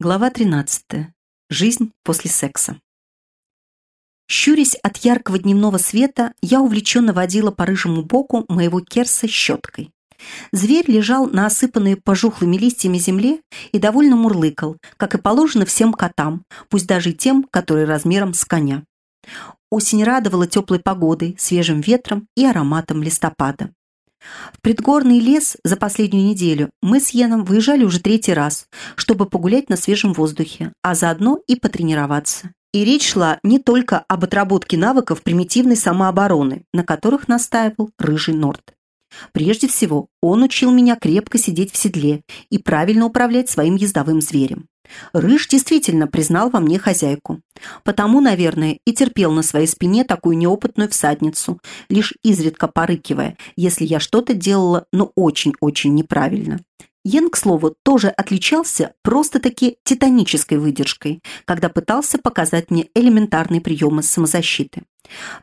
Глава 13. Жизнь после секса. Щурясь от яркого дневного света, я увлеченно водила по рыжему боку моего керса щеткой. Зверь лежал на осыпанной пожухлыми листьями земле и довольно мурлыкал, как и положено всем котам, пусть даже и тем, которые размером с коня. Осень радовала теплой погодой, свежим ветром и ароматом листопада. В предгорный лес за последнюю неделю мы с Йеном выезжали уже третий раз, чтобы погулять на свежем воздухе, а заодно и потренироваться. И речь шла не только об отработке навыков примитивной самообороны, на которых настаивал Рыжий Норд. Прежде всего, он учил меня крепко сидеть в седле и правильно управлять своим ездовым зверем. Рыж действительно признал во мне хозяйку. Потому, наверное, и терпел на своей спине такую неопытную всадницу, лишь изредка порыкивая, если я что-то делала, но очень-очень неправильно. Йен, к слову, тоже отличался просто-таки титанической выдержкой, когда пытался показать мне элементарные приемы самозащиты.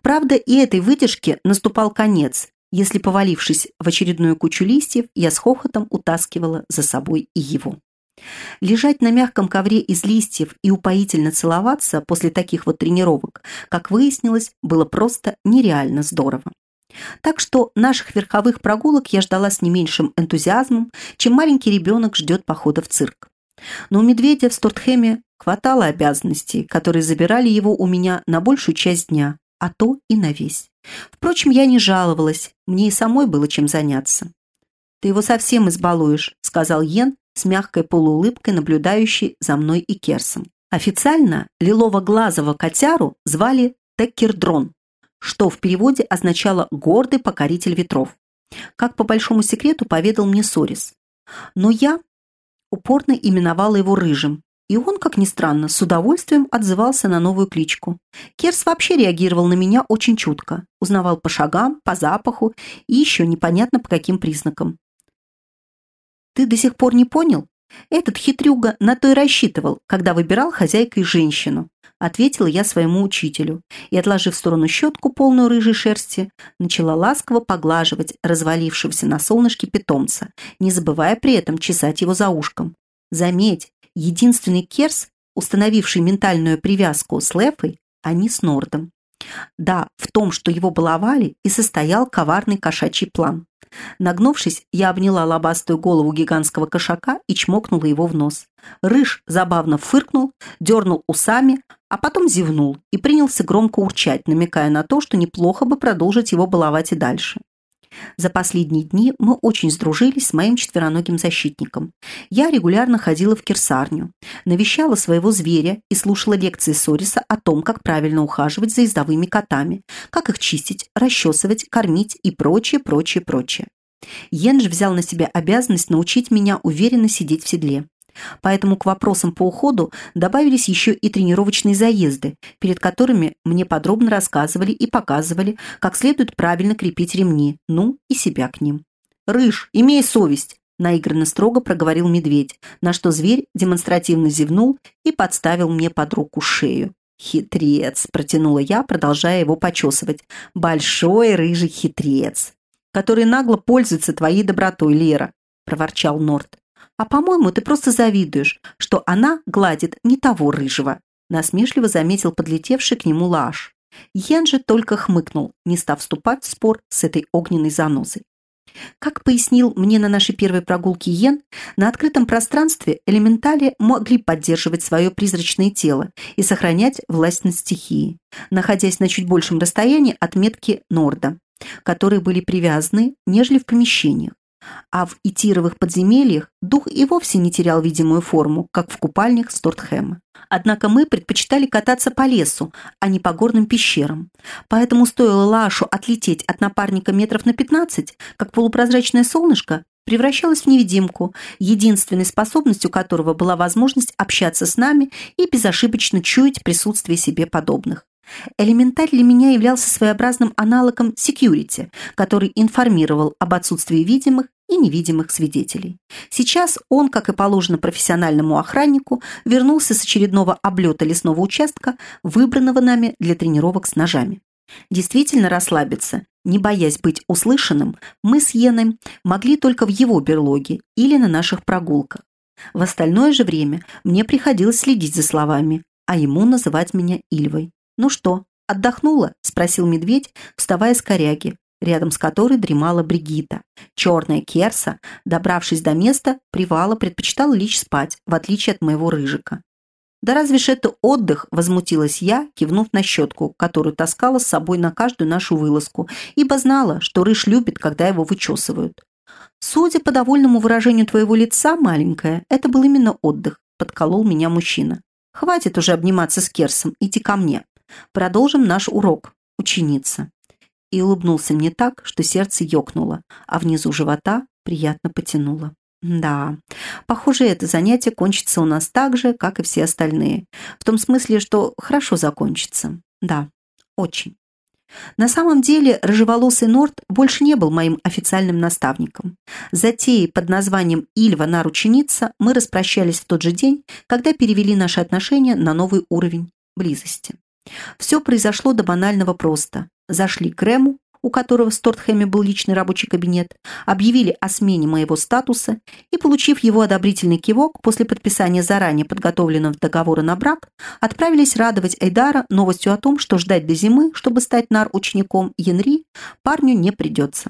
Правда, и этой выдержке наступал конец, если, повалившись в очередную кучу листьев, я с хохотом утаскивала за собой и его. Лежать на мягком ковре из листьев и упоительно целоваться после таких вот тренировок, как выяснилось, было просто нереально здорово. Так что наших верховых прогулок я ждала с не меньшим энтузиазмом, чем маленький ребенок ждет похода в цирк. Но у медведя в Стортхеме хватало обязанностей, которые забирали его у меня на большую часть дня, а то и на весь. Впрочем, я не жаловалась, мне и самой было чем заняться. «Ты его совсем избалуешь», — сказал Йен, с мягкой полуулыбкой, наблюдающей за мной и Керсом. Официально лилово-глазого котяру звали Теккердрон, что в переводе означало «гордый покоритель ветров», как по большому секрету поведал мне Сорис. Но я упорно именовала его Рыжим, и он, как ни странно, с удовольствием отзывался на новую кличку. Керс вообще реагировал на меня очень чутко, узнавал по шагам, по запаху и еще непонятно по каким признакам. Ты до сих пор не понял? Этот хитрюга на то и рассчитывал, когда выбирал хозяйкой женщину, ответила я своему учителю и, отложив в сторону щетку, полную рыжей шерсти, начала ласково поглаживать развалившегося на солнышке питомца, не забывая при этом чесать его за ушком. Заметь, единственный керс, установивший ментальную привязку с Лефой, а не с Нордом. Да, в том, что его баловали, и состоял коварный кошачий план. Нагнувшись, я обняла лобастую голову гигантского кошака и чмокнула его в нос. Рыж забавно фыркнул, дернул усами, а потом зевнул и принялся громко урчать, намекая на то, что неплохо бы продолжить его баловать и дальше. За последние дни мы очень сдружились с моим четвероногим защитником. Я регулярно ходила в кирсарню, навещала своего зверя и слушала лекции Сориса о том, как правильно ухаживать за ездовыми котами, как их чистить, расчесывать, кормить и прочее, прочее, прочее. Йен взял на себя обязанность научить меня уверенно сидеть в седле. Поэтому к вопросам по уходу добавились еще и тренировочные заезды, перед которыми мне подробно рассказывали и показывали, как следует правильно крепить ремни, ну и себя к ним. «Рыж, имей совесть!» – наигранно строго проговорил медведь, на что зверь демонстративно зевнул и подставил мне под руку шею. «Хитрец!» – протянула я, продолжая его почесывать. «Большой рыжий хитрец!» «Который нагло пользуется твоей добротой, Лера!» – проворчал Норт. «А, по-моему, ты просто завидуешь, что она гладит не того рыжего», насмешливо заметил подлетевший к нему Лаш. Йен же только хмыкнул, не став вступать в спор с этой огненной занозой. Как пояснил мне на нашей первой прогулке Йен, на открытом пространстве элементали могли поддерживать свое призрачное тело и сохранять власть над стихией, находясь на чуть большем расстоянии от метки Норда, которые были привязаны, нежели в помещениях а в Итировых подземельях дух и вовсе не терял видимую форму, как в купальнях Стортхэма. Однако мы предпочитали кататься по лесу, а не по горным пещерам. Поэтому стоило Лашу отлететь от напарника метров на 15, как полупрозрачное солнышко превращалось в невидимку, единственной способностью которого была возможность общаться с нами и безошибочно чуять присутствие себе подобных. Элементарь для меня являлся своеобразным аналогом security, который информировал об отсутствии видимых и невидимых свидетелей. Сейчас он, как и положено профессиональному охраннику, вернулся с очередного облета лесного участка, выбранного нами для тренировок с ножами. Действительно расслабиться, не боясь быть услышанным, мы с Йеной могли только в его берлоге или на наших прогулках. В остальное же время мне приходилось следить за словами, а ему называть меня Ильвой. «Ну что, отдохнула?» – спросил медведь, вставая с коряги, рядом с которой дремала Бригита. Черная керса, добравшись до места, привала предпочитала лечь спать, в отличие от моего рыжика. «Да разве ж это отдых?» – возмутилась я, кивнув на щетку, которую таскала с собой на каждую нашу вылазку, ибо знала, что рыж любит, когда его вычесывают. «Судя по довольному выражению твоего лица, маленькая, это был именно отдых», – подколол меня мужчина. «Хватит уже обниматься с Керсом, иди ко мне. Продолжим наш урок, ученица». И улыбнулся мне так, что сердце ёкнуло, а внизу живота приятно потянуло. Да, похоже, это занятие кончится у нас так же, как и все остальные. В том смысле, что хорошо закончится. Да, очень. На самом деле, рыжеволосый Норт больше не был моим официальным наставником. Затеей под названием «Ильва на ученица» мы распрощались в тот же день, когда перевели наши отношения на новый уровень близости. Все произошло до банального просто. Зашли к Рему, у которого в Стортхэме был личный рабочий кабинет, объявили о смене моего статуса и, получив его одобрительный кивок после подписания заранее подготовленного договора на брак, отправились радовать Эйдара новостью о том, что ждать до зимы, чтобы стать нар-учеником Янри, парню не придется.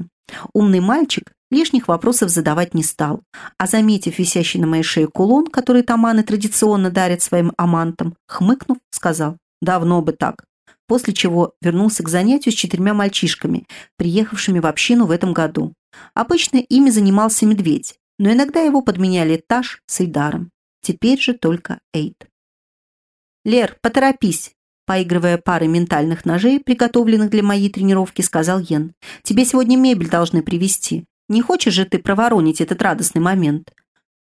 Умный мальчик лишних вопросов задавать не стал, а заметив висящий на моей шее кулон, который таманы традиционно дарят своим амантам, хмыкнув, сказал «давно бы так» после чего вернулся к занятию с четырьмя мальчишками, приехавшими в общину в этом году. Обычно ими занимался медведь, но иногда его подменяли Таш с Эйдаром. Теперь же только Эйд. «Лер, поторопись!» Поигрывая парой ментальных ножей, приготовленных для моей тренировки, сказал Йен. «Тебе сегодня мебель должны привезти. Не хочешь же ты проворонить этот радостный момент?»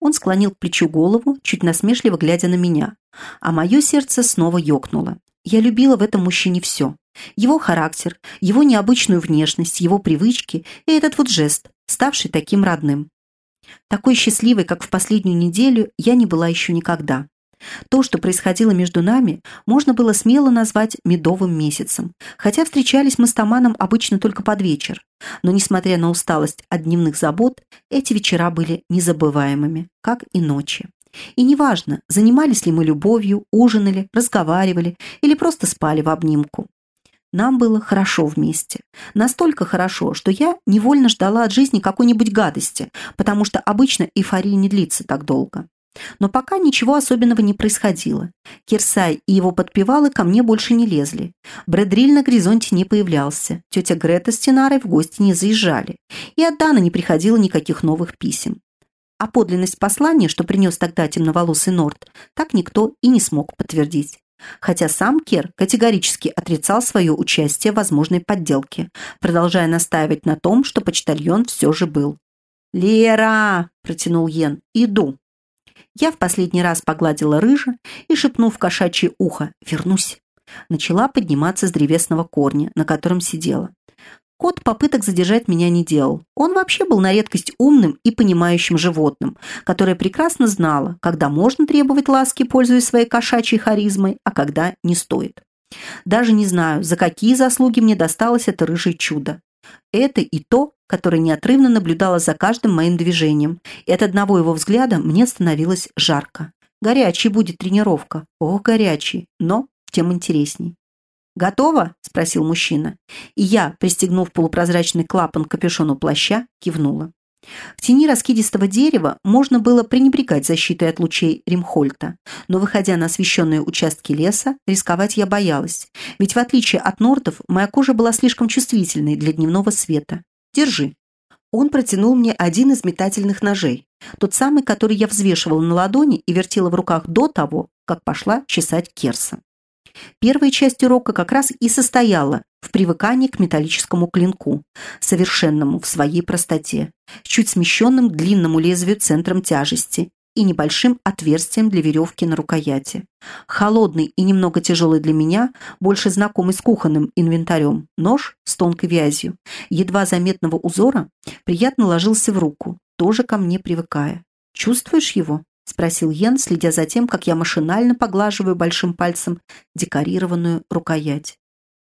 Он склонил к плечу голову, чуть насмешливо глядя на меня. А мое сердце снова ёкнуло. Я любила в этом мужчине все. Его характер, его необычную внешность, его привычки и этот вот жест, ставший таким родным. Такой счастливой, как в последнюю неделю, я не была еще никогда. То, что происходило между нами, можно было смело назвать медовым месяцем, хотя встречались мы с Таманом обычно только под вечер. Но, несмотря на усталость от дневных забот, эти вечера были незабываемыми, как и ночи. И неважно, занимались ли мы любовью, ужинали, разговаривали или просто спали в обнимку. Нам было хорошо вместе. Настолько хорошо, что я невольно ждала от жизни какой-нибудь гадости, потому что обычно эйфория не длится так долго. Но пока ничего особенного не происходило. Кирсай и его подпевалы ко мне больше не лезли. Брэдриль на горизонте не появлялся. Тетя Грета с Тинарой в гости не заезжали. И от Дана не приходило никаких новых писем а подлинность послания, что принес тогда темноволосый Норд, так никто и не смог подтвердить. Хотя сам Кер категорически отрицал свое участие в возможной подделке, продолжая настаивать на том, что почтальон все же был. «Лера!» – протянул Йен. «Иду!» Я в последний раз погладила рыжа и, шепнув кошачье ухо «Вернусь!», начала подниматься с древесного корня, на котором сидела. Кот попыток задержать меня не делал. Он вообще был на редкость умным и понимающим животным, которое прекрасно знало, когда можно требовать ласки, пользуясь своей кошачьей харизмой, а когда не стоит. Даже не знаю, за какие заслуги мне досталось это рыжее чудо. Это и то, которое неотрывно наблюдало за каждым моим движением, и от одного его взгляда мне становилось жарко. Горячей будет тренировка. Ох, горячий, но тем интересней. «Готово?» – спросил мужчина. И я, пристегнув полупрозрачный клапан к капюшону плаща, кивнула. В тени раскидистого дерева можно было пренебрегать защитой от лучей Римхольта, но, выходя на освещенные участки леса, рисковать я боялась, ведь в отличие от нордов, моя кожа была слишком чувствительной для дневного света. Держи. Он протянул мне один из метательных ножей, тот самый, который я взвешивала на ладони и вертела в руках до того, как пошла чесать керса. Первая часть урока как раз и состояла в привыкании к металлическому клинку, совершенному в своей простоте, чуть смещенным к длинному лезвию центром тяжести и небольшим отверстием для веревки на рукояти. Холодный и немного тяжелый для меня, больше знакомый с кухонным инвентарем, нож с тонкой вязью, едва заметного узора, приятно ложился в руку, тоже ко мне привыкая. Чувствуешь его? Спросил Йен, следя за тем, как я машинально поглаживаю большим пальцем декорированную рукоять.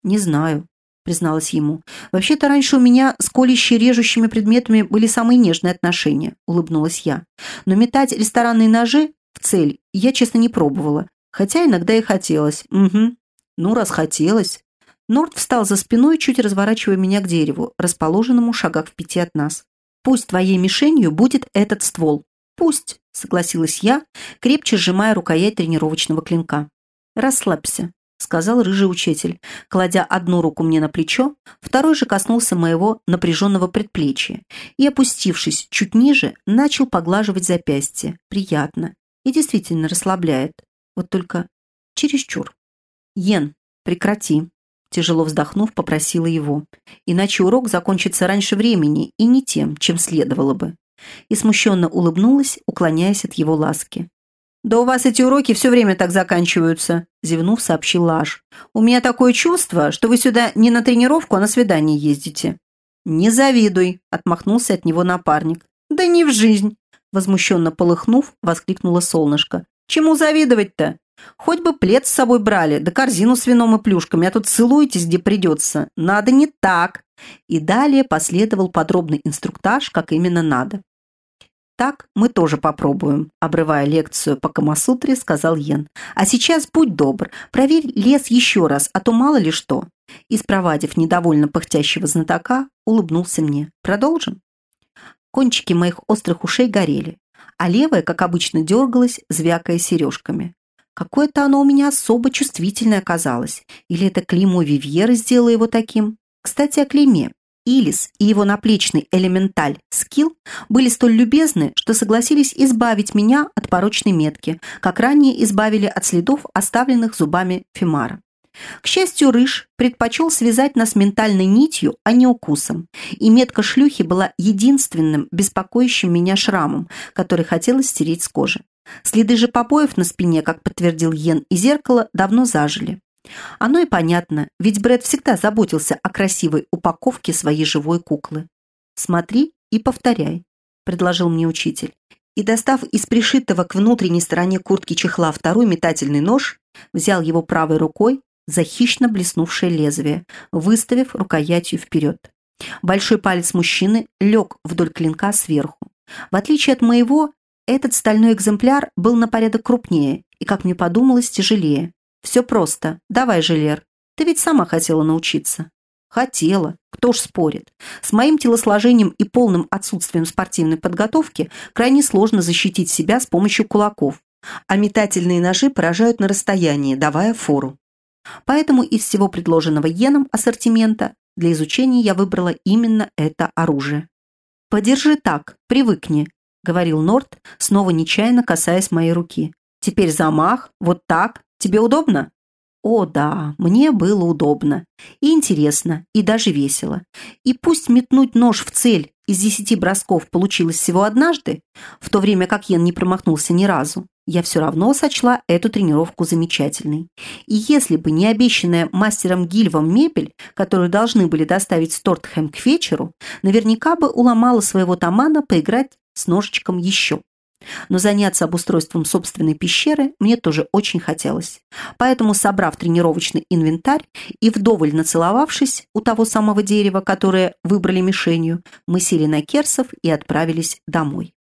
«Не знаю». призналась ему. «Вообще-то раньше у меня с колющими режущими предметами были самые нежные отношения», улыбнулась я. «Но метать ресторанные ножи в цель я, честно, не пробовала. Хотя иногда и хотелось. Угу. Ну, раз хотелось». Норд встал за спиной, чуть разворачивая меня к дереву, расположенному в шагах в пяти от нас. «Пусть твоей мишенью будет этот ствол». «Пусть», — согласилась я, крепче сжимая рукоять тренировочного клинка. «Расслабься», — сказал рыжий учитель, кладя одну руку мне на плечо, второй же коснулся моего напряженного предплечья и, опустившись чуть ниже, начал поглаживать запястье. Приятно. И действительно расслабляет. Вот только чересчур. «Йен, прекрати», — тяжело вздохнув, попросила его. «Иначе урок закончится раньше времени и не тем, чем следовало бы». И смущенно улыбнулась, уклоняясь от его ласки. «Да у вас эти уроки все время так заканчиваются», – зевнув, сообщил Лаш. «У меня такое чувство, что вы сюда не на тренировку, а на свидание ездите». «Не завидуй», – отмахнулся от него напарник. «Да не в жизнь», – возмущенно полыхнув, воскликнуло солнышко. «Чему завидовать-то? Хоть бы плед с собой брали, да корзину с вином и плюшками, а тут целуетесь, где придется. Надо не так». И далее последовал подробный инструктаж, как именно надо. «Так мы тоже попробуем», – обрывая лекцию по Камасутре, сказал Йен. «А сейчас будь добр, проверь лес еще раз, а то мало ли что». И, спровадив недовольно пыхтящего знатока, улыбнулся мне. «Продолжим?» Кончики моих острых ушей горели, а левая, как обычно, дергалась, звякая сережками. Какое-то оно у меня особо чувствительное оказалось. Или это клеймо Вивьера сделало его таким? Кстати, о клейме. Илис и его наплечный элементаль Скилл были столь любезны, что согласились избавить меня от порочной метки, как ранее избавили от следов, оставленных зубами Фимара. К счастью, Рыж предпочел связать нас ментальной нитью, а не укусом, и метка шлюхи была единственным беспокоящим меня шрамом, который хотелось стереть с кожи. Следы же побоев на спине, как подтвердил Йен и зеркало, давно зажили. Оно и понятно, ведь Брэд всегда заботился о красивой упаковке своей живой куклы. «Смотри и повторяй», – предложил мне учитель. И, достав из пришитого к внутренней стороне куртки чехла второй метательный нож, взял его правой рукой за хищно блеснувшее лезвие, выставив рукоятью вперед. Большой палец мужчины лег вдоль клинка сверху. В отличие от моего, этот стальной экземпляр был на порядок крупнее и, как мне подумалось, тяжелее. «Все просто. Давай, Желер. Ты ведь сама хотела научиться». Хотела. Кто ж спорит. С моим телосложением и полным отсутствием спортивной подготовки крайне сложно защитить себя с помощью кулаков, а метательные ножи поражают на расстоянии, давая фору. Поэтому из всего предложенного Йеном ассортимента для изучения я выбрала именно это оружие. «Подержи так, привыкни», — говорил Норт, снова нечаянно касаясь моей руки. «Теперь замах, вот так, Тебе удобно?» О да, мне было удобно. И интересно, и даже весело. И пусть метнуть нож в цель из десяти бросков получилось всего однажды, в то время как Йен не промахнулся ни разу, я все равно сочла эту тренировку замечательной. И если бы не обещанная мастером Гильвом мебель, которую должны были доставить Стортхэм к вечеру, наверняка бы уломала своего тамана поиграть с ножичком еще. Но заняться обустройством собственной пещеры мне тоже очень хотелось. Поэтому, собрав тренировочный инвентарь и вдоволь нацеловавшись у того самого дерева, которое выбрали мишенью, мы сели на керсов и отправились домой.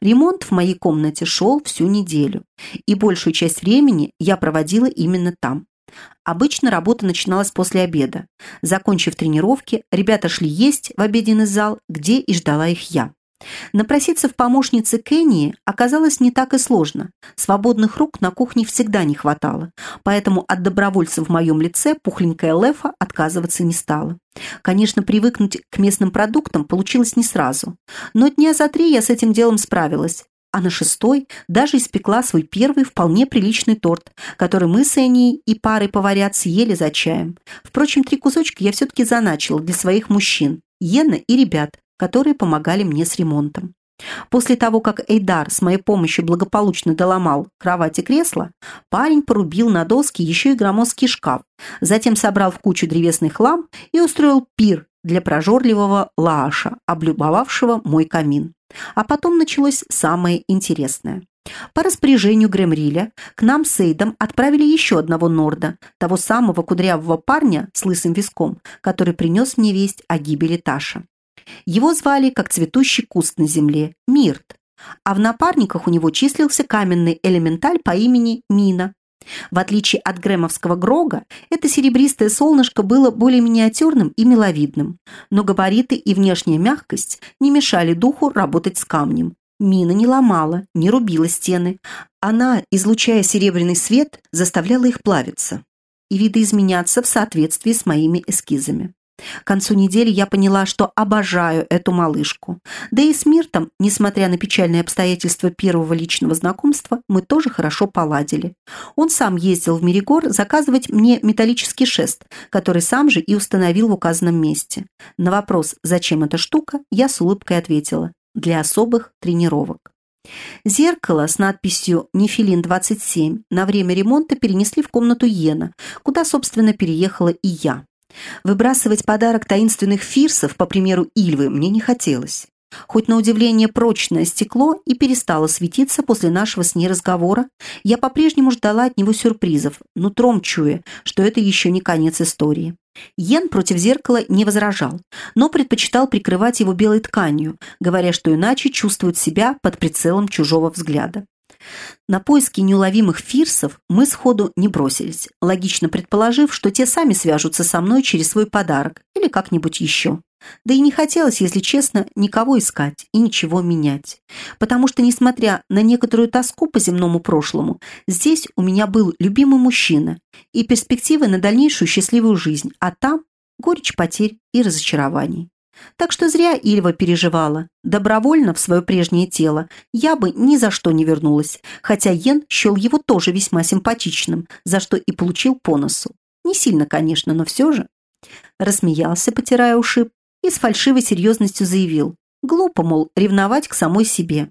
Ремонт в моей комнате шел всю неделю, и большую часть времени я проводила именно там. Обычно работа начиналась после обеда. Закончив тренировки, ребята шли есть в обеденный зал, где и ждала их я. Напроситься в помощнице Кенни оказалось не так и сложно. Свободных рук на кухне всегда не хватало, поэтому от добровольца в моем лице пухленькая Лефа отказываться не стала. Конечно, привыкнуть к местным продуктам получилось не сразу, но дня за три я с этим делом справилась, а на шестой даже испекла свой первый вполне приличный торт, который мы с Эннией и парой поварят съели за чаем. Впрочем, три кусочка я все-таки заначила для своих мужчин, Йена и ребят, которые помогали мне с ремонтом. После того, как Эйдар с моей помощью благополучно доломал кровать и кресло, парень порубил на доски еще и громоздкий шкаф, затем собрал в кучу древесный хлам и устроил пир для прожорливого Лааша, облюбовавшего мой камин. А потом началось самое интересное. По распоряжению Гремриля к нам с Эйдом отправили еще одного Норда, того самого кудрявого парня с лысым виском, который принес мне весть о гибели Таша. Его звали, как цветущий куст на земле, Мирт, а в напарниках у него числился каменный элементаль по имени Мина. В отличие от гремовского Грога, это серебристое солнышко было более миниатюрным и миловидным, но габариты и внешняя мягкость не мешали духу работать с камнем. Мина не ломала, не рубила стены. Она, излучая серебряный свет, заставляла их плавиться и видоизменяться в соответствии с моими эскизами. К концу недели я поняла, что обожаю эту малышку. Да и с Миртом, несмотря на печальные обстоятельства первого личного знакомства, мы тоже хорошо поладили. Он сам ездил в Меригор заказывать мне металлический шест, который сам же и установил в указанном месте. На вопрос «Зачем эта штука?» я с улыбкой ответила «Для особых тренировок». Зеркало с надписью «Нефилин-27» на время ремонта перенесли в комнату Йена, куда, собственно, переехала и я. Выбрасывать подарок таинственных фирсов, по примеру Ильвы, мне не хотелось. Хоть на удивление прочное стекло и перестало светиться после нашего с ней разговора, я по-прежнему ждала от него сюрпризов, нутром чуя, что это еще не конец истории. Йен против зеркала не возражал, но предпочитал прикрывать его белой тканью, говоря, что иначе чувствует себя под прицелом чужого взгляда. На поиски неуловимых фирсов мы сходу не бросились, логично предположив, что те сами свяжутся со мной через свой подарок или как-нибудь еще. Да и не хотелось, если честно, никого искать и ничего менять. Потому что, несмотря на некоторую тоску по земному прошлому, здесь у меня был любимый мужчина и перспективы на дальнейшую счастливую жизнь, а там горечь потерь и разочарований. Так что зря Ильва переживала. Добровольно в свое прежнее тело я бы ни за что не вернулась, хотя Йен счел его тоже весьма симпатичным, за что и получил по носу. Не сильно, конечно, но все же. Рассмеялся, потирая ушиб, и с фальшивой серьезностью заявил. Глупо, мол, ревновать к самой себе.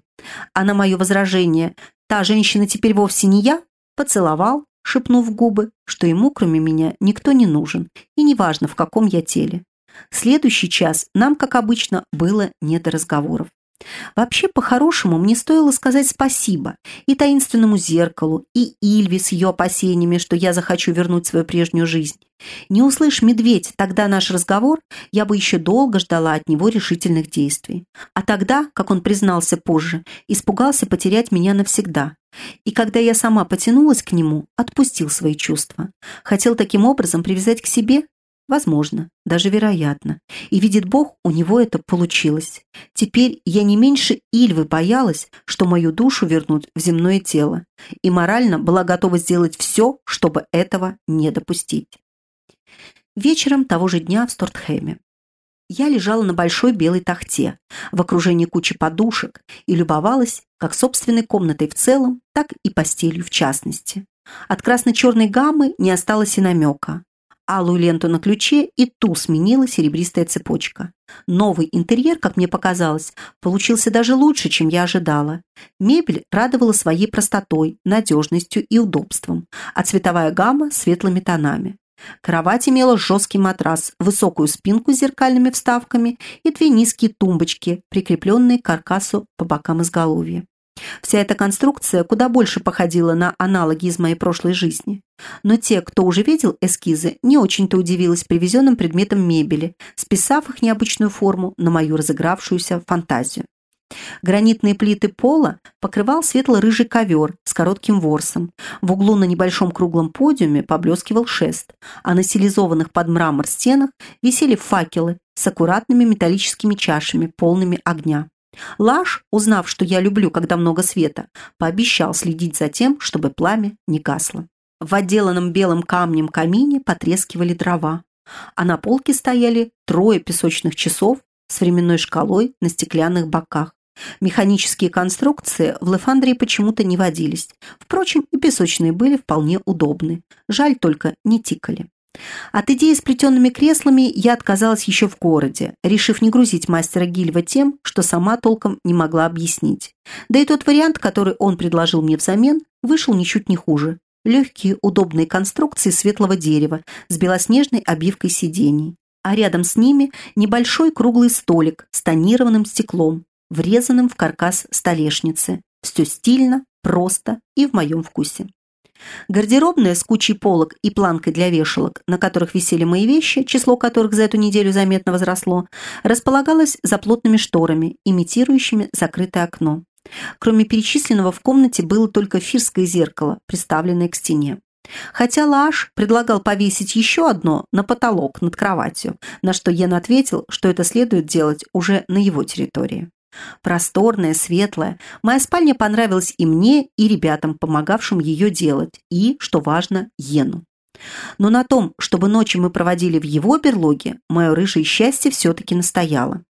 А на мое возражение «та женщина теперь вовсе не я» поцеловал, шепнув губы, что ему, кроме меня, никто не нужен, и неважно, в каком я теле. Следующий час нам, как обычно, было не до разговоров. Вообще, по-хорошему, мне стоило сказать спасибо и таинственному зеркалу, и Ильве с ее опасениями, что я захочу вернуть свою прежнюю жизнь. Не услышь медведь тогда наш разговор, я бы еще долго ждала от него решительных действий. А тогда, как он признался позже, испугался потерять меня навсегда. И когда я сама потянулась к нему, отпустил свои чувства. Хотел таким образом привязать к себе Возможно, даже вероятно. И видит Бог, у него это получилось. Теперь я не меньше Ильвы боялась, что мою душу вернут в земное тело, и морально была готова сделать все, чтобы этого не допустить. Вечером того же дня в Стортхэме. Я лежала на большой белой тахте, в окружении кучи подушек, и любовалась как собственной комнатой в целом, так и постелью в частности. От красно-черной гаммы не осталось и намека алую ленту на ключе, и ту сменила серебристая цепочка. Новый интерьер, как мне показалось, получился даже лучше, чем я ожидала. Мебель радовала своей простотой, надежностью и удобством, а цветовая гамма – светлыми тонами. Кровать имела жесткий матрас, высокую спинку с зеркальными вставками и две низкие тумбочки, прикрепленные к каркасу по бокам изголовья. Вся эта конструкция куда больше походила на аналоги из моей прошлой жизни. Но те, кто уже видел эскизы, не очень-то удивились привезенным предметам мебели, списав их необычную форму на мою разыгравшуюся фантазию. Гранитные плиты пола покрывал светло-рыжий ковер с коротким ворсом. В углу на небольшом круглом подиуме поблескивал шест, а на стилизованных под мрамор стенах висели факелы с аккуратными металлическими чашами, полными огня. Лаш, узнав, что я люблю, когда много света, пообещал следить за тем, чтобы пламя не гасло. В отделанном белым камнем камине потрескивали дрова, а на полке стояли трое песочных часов с временной шкалой на стеклянных боках. Механические конструкции в Лефандрии почему-то не водились. Впрочем, и песочные были вполне удобны. Жаль только, не тикали. От идеи с плетеными креслами я отказалась еще в городе, решив не грузить мастера Гильва тем, что сама толком не могла объяснить. Да и тот вариант, который он предложил мне взамен, вышел ничуть не хуже. Легкие, удобные конструкции светлого дерева с белоснежной обивкой сидений. А рядом с ними небольшой круглый столик с тонированным стеклом, врезанным в каркас столешницы. Все стильно, просто и в моем вкусе. Гардеробная с кучей полок и планкой для вешалок, на которых висели мои вещи, число которых за эту неделю заметно возросло, располагалась за плотными шторами, имитирующими закрытое окно. Кроме перечисленного в комнате было только фирское зеркало, приставленное к стене. Хотя Лаш предлагал повесить еще одно на потолок над кроватью, на что Йен ответил, что это следует делать уже на его территории. Просторная, светлая, моя спальня понравилась и мне, и ребятам, помогавшим ее делать, и, что важно, Йену. Но на том, чтобы ночи мы проводили в его берлоге, мое рыжее счастье все-таки настояло.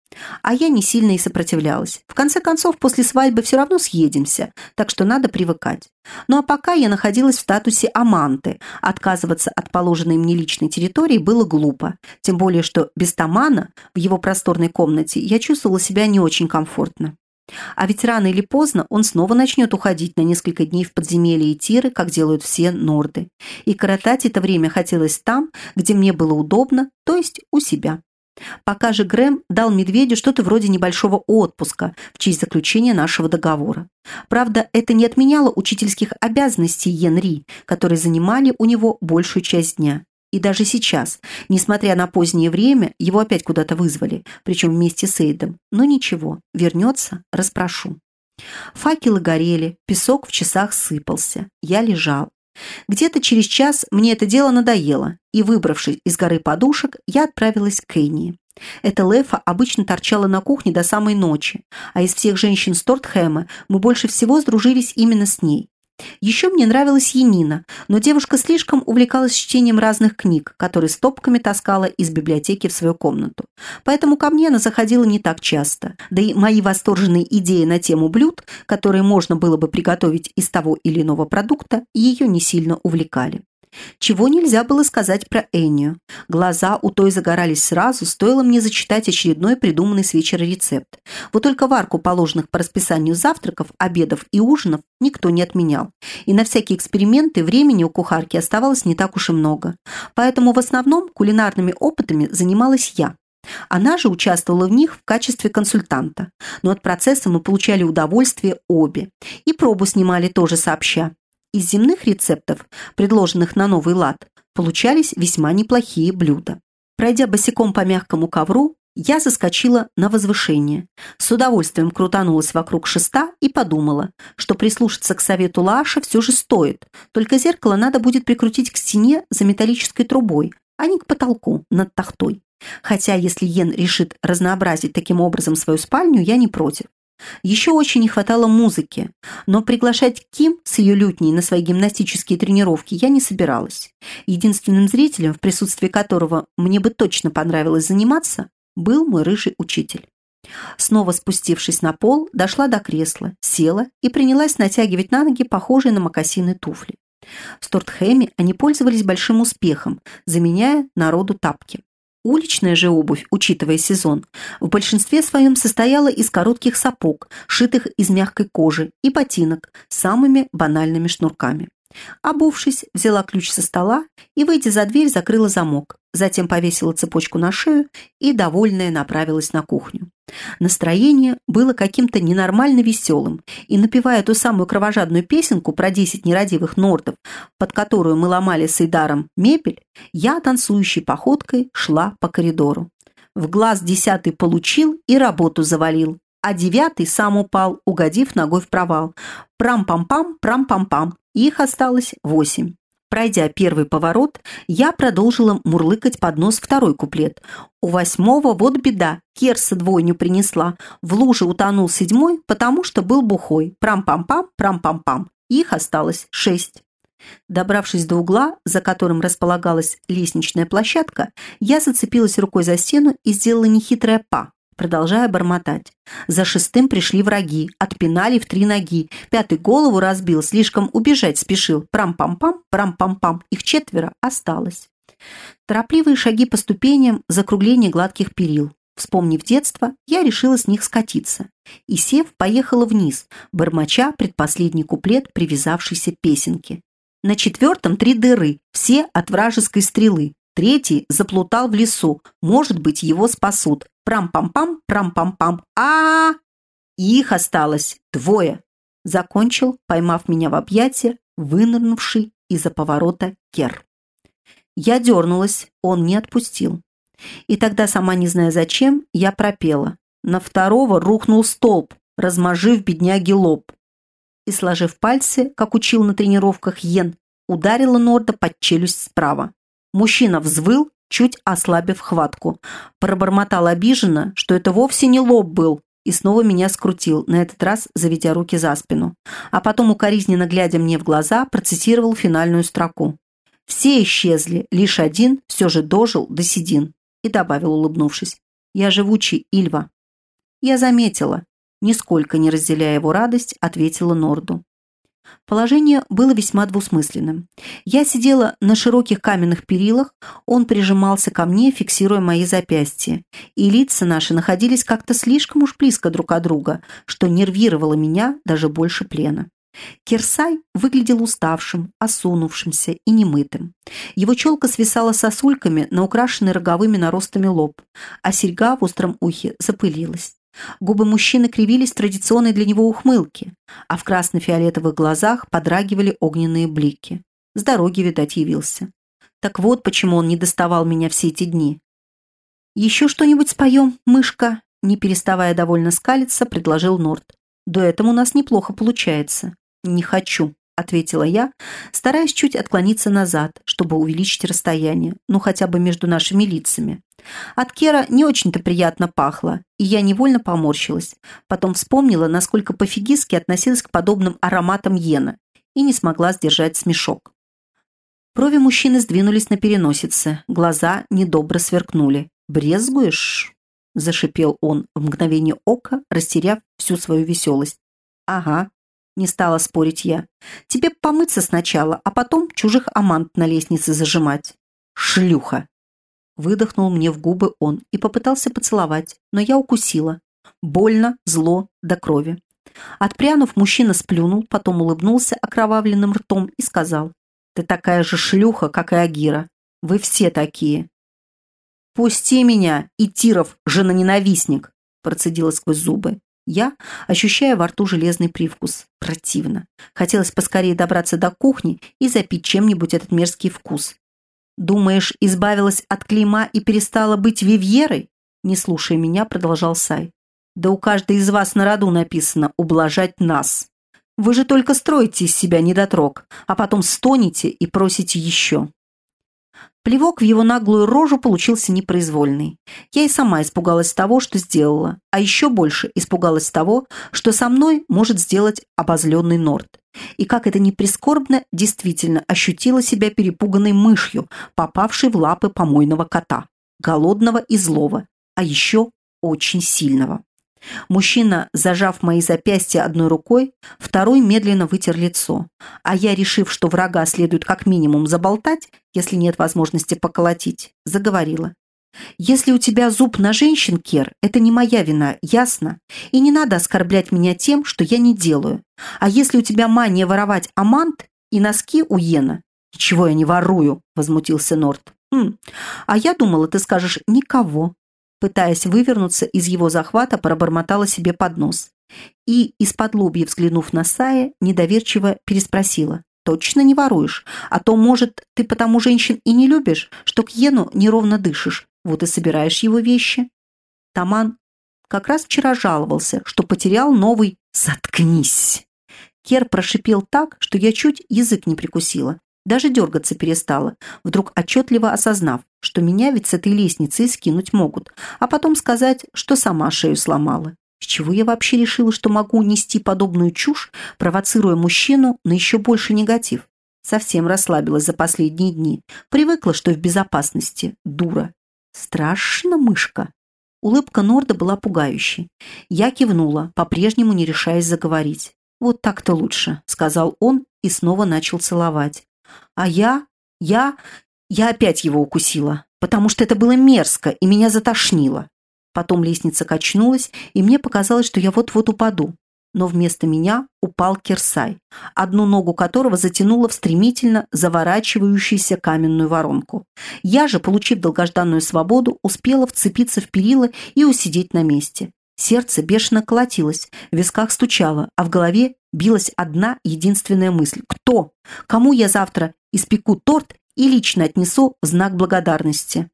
А я не сильно и сопротивлялась. В конце концов, после свадьбы все равно съедемся, так что надо привыкать. Ну а пока я находилась в статусе аманты, отказываться от положенной мне личной территории было глупо. Тем более, что без Тамана в его просторной комнате я чувствовала себя не очень комфортно. А ведь рано или поздно он снова начнет уходить на несколько дней в подземелья и тиры, как делают все норды. И коротать это время хотелось там, где мне было удобно, то есть у себя. Пока же Грэм дал медведю что-то вроде небольшого отпуска в честь заключения нашего договора. Правда, это не отменяло учительских обязанностей Йенри, которые занимали у него большую часть дня. И даже сейчас, несмотря на позднее время, его опять куда-то вызвали, причем вместе с Эйдом. Но ничего, вернется, расспрошу. Факелы горели, песок в часах сыпался. Я лежал. Где-то через час мне это дело надоело, и, выбравшись из горы подушек, я отправилась к Кенни. Эта Лефа обычно торчала на кухне до самой ночи, а из всех женщин Стортхэма мы больше всего сдружились именно с ней. Еще мне нравилась Янина, но девушка слишком увлекалась чтением разных книг, которые стопками таскала из библиотеки в свою комнату. Поэтому ко мне она заходила не так часто. Да и мои восторженные идеи на тему блюд, которые можно было бы приготовить из того или иного продукта, ее не сильно увлекали. Чего нельзя было сказать про Эннию. Глаза у той загорались сразу, стоило мне зачитать очередной придуманный с вечера рецепт. Вот только варку положенных по расписанию завтраков, обедов и ужинов никто не отменял. И на всякие эксперименты времени у кухарки оставалось не так уж и много. Поэтому в основном кулинарными опытами занималась я. Она же участвовала в них в качестве консультанта. Но от процесса мы получали удовольствие обе. И пробу снимали тоже сообща. Из земных рецептов, предложенных на новый лад, получались весьма неплохие блюда. Пройдя босиком по мягкому ковру, я заскочила на возвышение. С удовольствием крутанулась вокруг шеста и подумала, что прислушаться к совету Лаша все же стоит, только зеркало надо будет прикрутить к стене за металлической трубой, а не к потолку над тахтой. Хотя, если Йен решит разнообразить таким образом свою спальню, я не против. Еще очень не хватало музыки, но приглашать Ким с ее лютней на свои гимнастические тренировки я не собиралась. Единственным зрителем, в присутствии которого мне бы точно понравилось заниматься, был мой рыжий учитель. Снова спустившись на пол, дошла до кресла, села и принялась натягивать на ноги похожие на мокасины туфли. В Стортхэме они пользовались большим успехом, заменяя народу тапки. Уличная же обувь, учитывая сезон, в большинстве своем состояла из коротких сапог, шитых из мягкой кожи, и ботинок с самыми банальными шнурками. Обувшись, взяла ключ со стола и, выйдя за дверь, закрыла замок. Затем повесила цепочку на шею и, довольная, направилась на кухню. Настроение было каким-то ненормально веселым, и, напевая ту самую кровожадную песенку про десять нерадивых нордов, под которую мы ломали с Идаром мебель, я танцующей походкой шла по коридору. В глаз десятый получил и работу завалил, а девятый сам упал, угодив ногой в провал. Прам-пам-пам, прам-пам-пам. Их осталось восемь. Пройдя первый поворот, я продолжила мурлыкать под нос второй куплет. У восьмого вот беда, Керса двойню принесла. В луже утонул седьмой, потому что был бухой. Прам-пам-пам, прам-пам-пам. Их осталось шесть. Добравшись до угла, за которым располагалась лестничная площадка, я зацепилась рукой за стену и сделала нехитрое «па», продолжая бормотать. За шестым пришли враги, отпинали в три ноги. Пятый голову разбил, слишком убежать спешил. Прам-пам-пам, прам-пам-пам. Их четверо осталось. Торопливые шаги по ступеням, закругление гладких перил. Вспомнив детство, я решила с них скатиться. И, сев, поехала вниз, бормоча предпоследний куплет привязавшейся песенки. На четвертом три дыры, все от вражеской стрелы. Третий заплутал в лесу. Может быть, его спасут. Прам-пам-пам, прам-пам-пам. а, -а, -а И их осталось двое. Закончил, поймав меня в объятия, вынырнувший из-за поворота Кер. Я дернулась, он не отпустил. И тогда, сама не зная зачем, я пропела. На второго рухнул столб, размажив бедняги лоб. И, сложив пальцы, как учил на тренировках Йен, ударила Норда под челюсть справа. Мужчина взвыл, чуть ослабив хватку. Пробормотал обиженно, что это вовсе не лоб был, и снова меня скрутил, на этот раз заведя руки за спину. А потом, укоризненно глядя мне в глаза, процитировал финальную строку. «Все исчезли, лишь один все же дожил до седин», и добавил, улыбнувшись. «Я живучий, Ильва». Я заметила. Нисколько не разделяя его радость, ответила Норду. Положение было весьма двусмысленным. Я сидела на широких каменных перилах, он прижимался ко мне, фиксируя мои запястья, и лица наши находились как-то слишком уж близко друг от друга, что нервировало меня даже больше плена. Кирсай выглядел уставшим, осунувшимся и немытым. Его челка свисала сосульками на украшенный роговыми наростами лоб, а серьга в остром ухе запылилась. Губы мужчины кривились традиционной для него ухмылки, а в красно-фиолетовых глазах подрагивали огненные блики. С дороги, видать, явился. Так вот, почему он не доставал меня все эти дни. «Еще что-нибудь споем, мышка?» Не переставая довольно скалиться, предложил Норд. «Дуэтом у нас неплохо получается». «Не хочу», — ответила я, стараясь чуть отклониться назад, чтобы увеличить расстояние, ну хотя бы между нашими лицами. От Кера не очень-то приятно пахло, и я невольно поморщилась. Потом вспомнила, насколько пофигистски относилась к подобным ароматам Йена, и не смогла сдержать смешок. Брови мужчины сдвинулись на переносице, глаза недобро сверкнули. «Брезгуешь?» – зашипел он в мгновение ока, растеряв всю свою веселость. «Ага», – не стала спорить я. «Тебе помыться сначала, а потом чужих амант на лестнице зажимать». «Шлюха!» Выдохнул мне в губы он и попытался поцеловать, но я укусила. Больно, зло, до крови. Отпрянув, мужчина сплюнул, потом улыбнулся окровавленным ртом и сказал, «Ты такая же шлюха, как и Агира. Вы все такие». «Пусти меня, Итиров, жена-ненавистник!» процедила сквозь зубы. Я, ощущая во рту железный привкус. Противно. Хотелось поскорее добраться до кухни и запить чем-нибудь этот мерзкий вкус. «Думаешь, избавилась от клейма и перестала быть Вивьерой?» Не слушая меня, продолжал Сай. «Да у каждой из вас на роду написано «ублажать нас». Вы же только строите из себя недотрог, а потом стонете и просите еще». Плевок в его наглую рожу получился непроизвольный. Я и сама испугалась того, что сделала, а еще больше испугалась того, что со мной может сделать обозленный Норд. И как это ни прискорбно, действительно ощутила себя перепуганной мышью, попавшей в лапы помойного кота, голодного и злого, а еще очень сильного. Мужчина, зажав мои запястья одной рукой, второй медленно вытер лицо, а я, решив, что врага следует как минимум заболтать, если нет возможности поколотить, заговорила. «Если у тебя зуб на женщин, Кер, это не моя вина, ясно? И не надо оскорблять меня тем, что я не делаю. А если у тебя мания воровать амант и носки у Йена?» «Ничего я не ворую», — возмутился Норт. «Хм, а я думала, ты скажешь «никого», пытаясь вывернуться из его захвата, пробормотала себе под нос. И, из-под лобья взглянув на Сая, недоверчиво переспросила. «Точно не воруешь? А то, может, ты потому женщин и не любишь, что к Йену неровно дышишь, вот и собираешь его вещи?» Таман как раз вчера жаловался, что потерял новый «Заткнись!». Кер прошипел так, что я чуть язык не прикусила. Даже дергаться перестала, вдруг отчетливо осознав, что меня ведь с этой лестницы скинуть могут, а потом сказать, что сама шею сломала. С чего я вообще решила, что могу нести подобную чушь, провоцируя мужчину на еще больше негатив? Совсем расслабилась за последние дни. Привыкла, что в безопасности. Дура. Страшно, мышка. Улыбка Норда была пугающей. Я кивнула, по-прежнему не решаясь заговорить. «Вот так-то лучше», — сказал он и снова начал целовать. А я, я, я опять его укусила, потому что это было мерзко, и меня затошнило. Потом лестница качнулась, и мне показалось, что я вот-вот упаду. Но вместо меня упал Кирсай, одну ногу которого затянуло в стремительно заворачивающуюся каменную воронку. Я же, получив долгожданную свободу, успела вцепиться в перила и усидеть на месте. Сердце бешено колотилось, в висках стучало, а в голове билась одна единственная мысль. Кто? Кому я завтра испеку торт и лично отнесу в знак благодарности?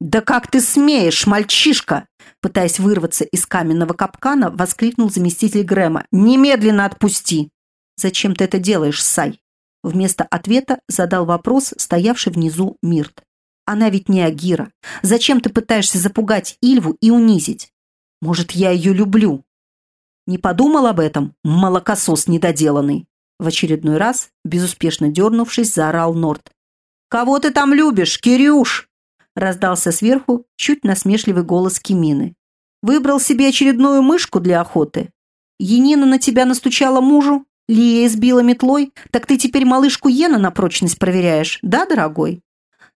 «Да как ты смеешь, мальчишка!» Пытаясь вырваться из каменного капкана, воскликнул заместитель Грэма. «Немедленно отпусти!» «Зачем ты это делаешь, Сай?» Вместо ответа задал вопрос, стоявший внизу Мирт. «Она ведь не Агира. Зачем ты пытаешься запугать Ильву и унизить? Может, я ее люблю?» «Не подумал об этом, молокосос недоделанный!» В очередной раз, безуспешно дернувшись, заорал Норт. «Кого ты там любишь, Кирюш?» раздался сверху чуть насмешливый голос Кимины. «Выбрал себе очередную мышку для охоты? Енина на тебя настучала мужу? Лия избила метлой? Так ты теперь малышку Йена на прочность проверяешь, да, дорогой?»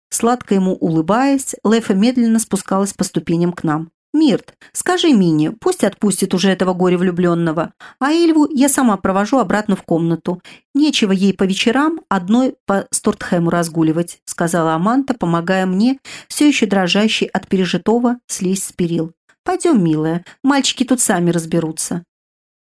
Сладко ему улыбаясь, Лефа медленно спускалась по ступеням к нам. «Мирт, скажи Мине, пусть отпустит уже этого горе-влюбленного, а Эльву я сама провожу обратно в комнату. Нечего ей по вечерам одной по Стортхэму разгуливать», сказала Аманта, помогая мне, все еще дрожащей от пережитого, слезть с перил. «Пойдем, милая, мальчики тут сами разберутся».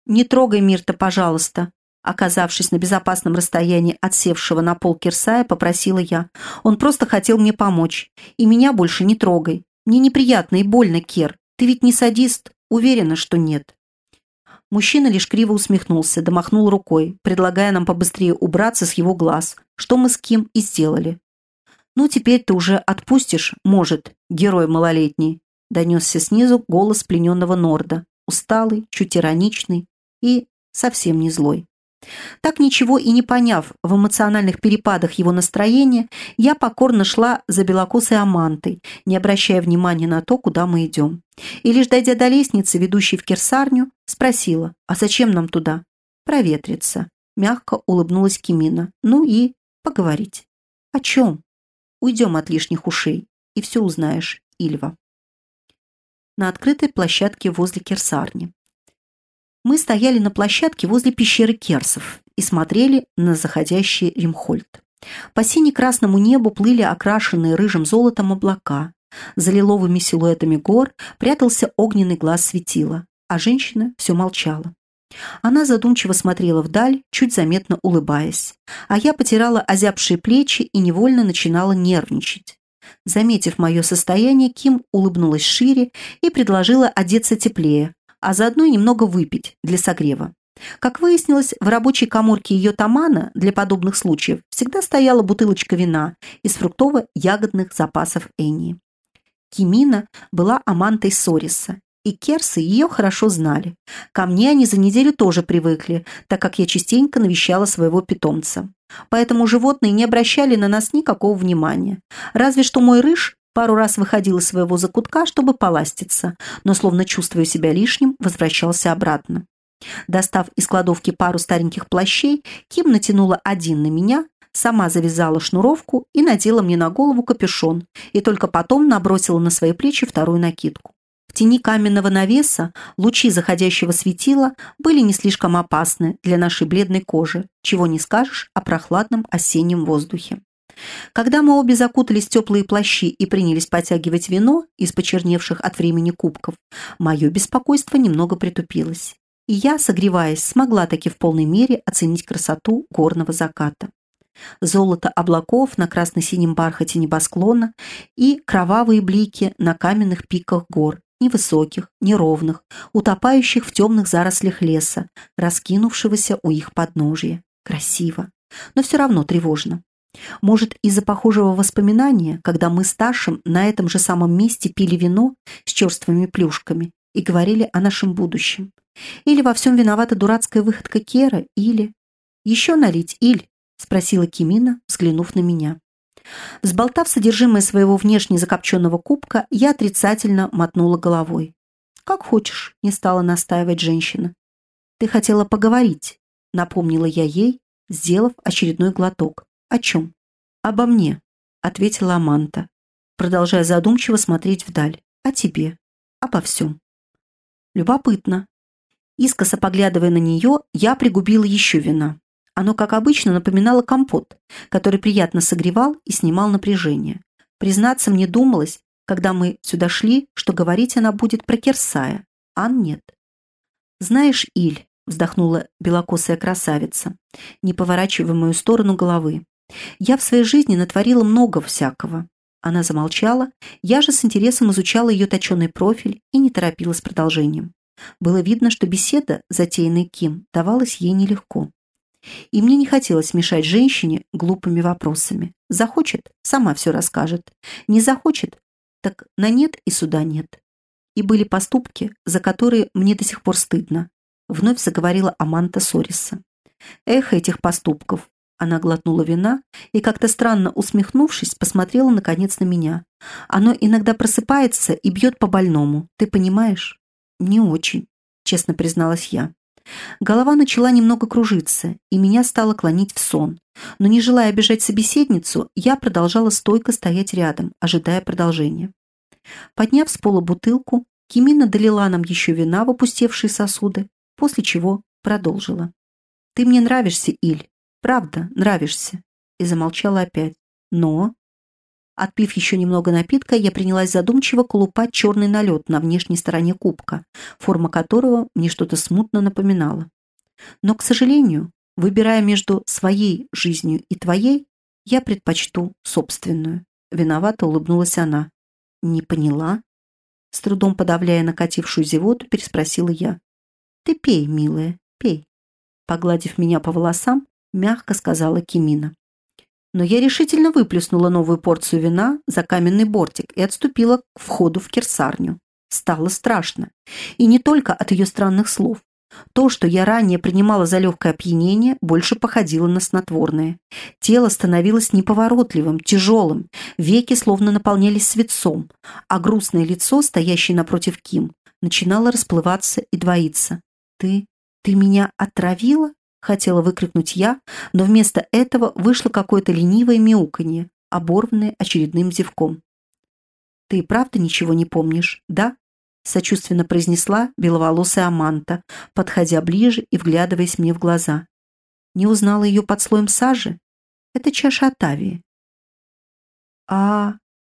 «Не трогай Мирта, пожалуйста», Оказавшись на безопасном расстоянии от севшего на пол Кирсая, попросила я. Он просто хотел мне помочь. И меня больше не трогай. Мне неприятно и больно, Кер. Ты ведь не садист? Уверена, что нет». Мужчина лишь криво усмехнулся, домахнул рукой, предлагая нам побыстрее убраться с его глаз, что мы с Ким и сделали. «Ну, теперь ты уже отпустишь, может, герой малолетний», донесся снизу голос плененного Норда, усталый, чуть ироничный и совсем не злой. Так ничего и не поняв в эмоциональных перепадах его настроения, я покорно шла за белокосой Амантой, не обращая внимания на то, куда мы идем. И лишь дойдя до лестницы, ведущей в Кирсарню, спросила, а зачем нам туда? Проветриться. Мягко улыбнулась Кимина. Ну и поговорить. О чем? Уйдем от лишних ушей, и все узнаешь, Ильва. На открытой площадке возле Кирсарни. Мы стояли на площадке возле пещеры Керсов и смотрели на заходящий Римхольд. По сине-красному небу плыли окрашенные рыжим золотом облака. За лиловыми силуэтами гор прятался огненный глаз светила, а женщина все молчала. Она задумчиво смотрела вдаль, чуть заметно улыбаясь, а я потирала озябшие плечи и невольно начинала нервничать. Заметив мое состояние, Ким улыбнулась шире и предложила одеться теплее, а заодно и немного выпить для согрева. Как выяснилось, в рабочей коморке ее тамана для подобных случаев всегда стояла бутылочка вина из фруктово-ягодных запасов Энни. Кимина была амантой Сориса, и керсы ее хорошо знали. Ко мне они за неделю тоже привыкли, так как я частенько навещала своего питомца. Поэтому животные не обращали на нас никакого внимания. Разве что мой рыж Пару раз выходил из своего закутка, чтобы поластиться, но, словно чувствуя себя лишним, возвращался обратно. Достав из кладовки пару стареньких плащей, Ким натянула один на меня, сама завязала шнуровку и надела мне на голову капюшон, и только потом набросила на свои плечи вторую накидку. В тени каменного навеса лучи заходящего светила были не слишком опасны для нашей бледной кожи, чего не скажешь о прохладном осеннем воздухе. Когда мы обе закутались в теплые плащи и принялись подтягивать вино из почерневших от времени кубков, мое беспокойство немного притупилось. И я, согреваясь, смогла таки в полной мере оценить красоту горного заката. Золото облаков на красно-синем бархате небосклона и кровавые блики на каменных пиках гор, невысоких, неровных, утопающих в темных зарослях леса, раскинувшегося у их подножия. Красиво, но все равно тревожно. Может, из-за похожего воспоминания, когда мы с Ташем на этом же самом месте пили вино с черствыми плюшками и говорили о нашем будущем. Или во всем виновата дурацкая выходка Кера, или... «Еще налить, Иль?» — спросила Кимина, взглянув на меня. Взболтав содержимое своего внешне закопченного кубка, я отрицательно мотнула головой. «Как хочешь», — не стала настаивать женщина. «Ты хотела поговорить», — напомнила я ей, сделав очередной глоток. «О чем?» «Обо мне», — ответила Аманта, продолжая задумчиво смотреть вдаль. «О тебе. Обо всем». «Любопытно». Искоса поглядывая на нее, я пригубила еще вина. Оно, как обычно, напоминало компот, который приятно согревал и снимал напряжение. Признаться, мне думалось, когда мы сюда шли, что говорить она будет про Керсая. Ан нет. «Знаешь, Иль», — вздохнула белокосая красавица, не поворачивая мою сторону головы, «я в своей жизни натворила много всякого». Она замолчала, я же с интересом изучала ее точеный профиль и не торопилась с продолжением. Было видно, что беседа, затеянная Ким, давалась ей нелегко. И мне не хотелось мешать женщине глупыми вопросами. Захочет – сама все расскажет. Не захочет – так на нет и суда нет. И были поступки, за которые мне до сих пор стыдно. Вновь заговорила Аманта Сориса. Эх, этих поступков. Она глотнула вина и, как-то странно усмехнувшись, посмотрела наконец на меня. Оно иногда просыпается и бьет по больному. Ты понимаешь? Не очень, честно призналась я. Голова начала немного кружиться, и меня стало клонить в сон. Но не желая обижать собеседницу, я продолжала стойко стоять рядом, ожидая продолжения. Подняв с пола бутылку, Кимина долила нам еще вина в опустевшие сосуды, после чего продолжила. «Ты мне нравишься, Иль. Правда, нравишься». И замолчала опять. «Но...» Отпив еще немного напитка, я принялась задумчиво колупать черный налет на внешней стороне кубка, форма которого мне что-то смутно напоминала. Но, к сожалению, выбирая между своей жизнью и твоей, я предпочту собственную. Виновато улыбнулась она. Не поняла? С трудом подавляя накатившую зевоту, переспросила я. Ты пей, милая, пей. Погладив меня по волосам, мягко сказала Кимина но я решительно выплюснула новую порцию вина за каменный бортик и отступила к входу в кирсарню. Стало страшно. И не только от ее странных слов. То, что я ранее принимала за легкое опьянение, больше походило на снотворное. Тело становилось неповоротливым, тяжелым, веки словно наполнялись свинцом, а грустное лицо, стоящее напротив Ким, начинало расплываться и двоиться. «Ты... ты меня отравила?» Хотела выкрикнуть я, но вместо этого вышло какое-то ленивое мяуканье, оборванное очередным зевком. «Ты правда ничего не помнишь, да?» сочувственно произнесла беловолосая Аманта, подходя ближе и вглядываясь мне в глаза. Не узнала ее под слоем сажи? Это чаша Атавии. А,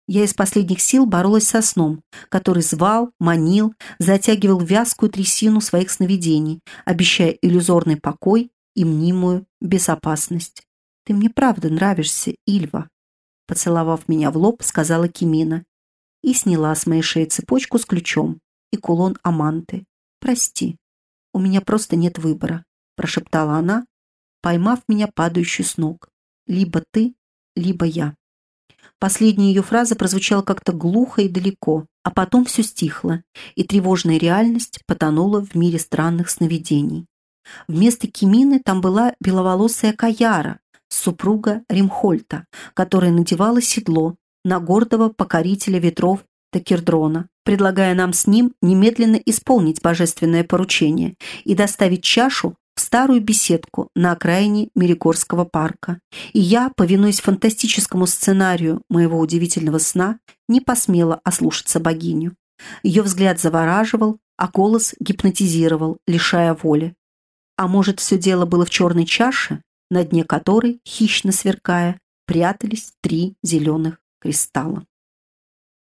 я из последних сил боролась со сном, который звал, манил, затягивал вязкую трясину своих сновидений, обещая иллюзорный покой и мнимую безопасность. «Ты мне правда нравишься, Ильва», поцеловав меня в лоб, сказала Кимина и сняла с моей шеи цепочку с ключом и кулон Аманты. «Прости, у меня просто нет выбора», прошептала она, поймав меня падающую с ног. «Либо ты, либо я». Последняя ее фраза прозвучала как-то глухо и далеко, а потом все стихло, и тревожная реальность потонула в мире странных сновидений. Вместо Кимины там была беловолосая Каяра, супруга Римхольта, которая надевала седло на гордого покорителя ветров Такердрона, предлагая нам с ним немедленно исполнить божественное поручение и доставить чашу в старую беседку на окраине Меригорского парка. И я, повинуясь фантастическому сценарию моего удивительного сна, не посмела ослушаться богиню. Ее взгляд завораживал, а голос гипнотизировал, лишая воли. А может, все дело было в черной чаше, на дне которой, хищно сверкая, прятались три зеленых кристалла.